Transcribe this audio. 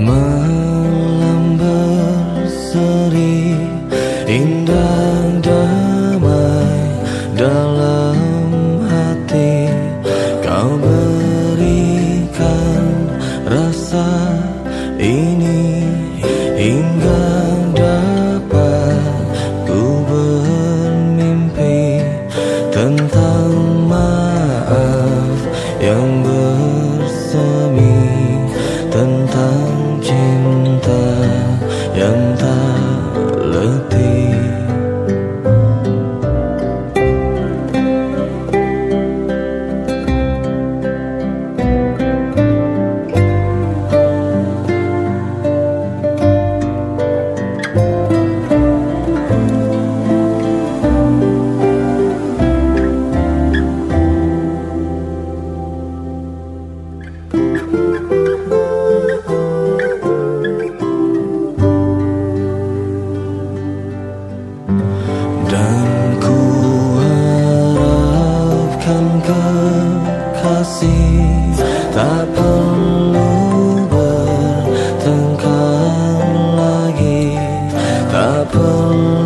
Malam berseri indah Tak perlu bertengkar lagi. Tak perlu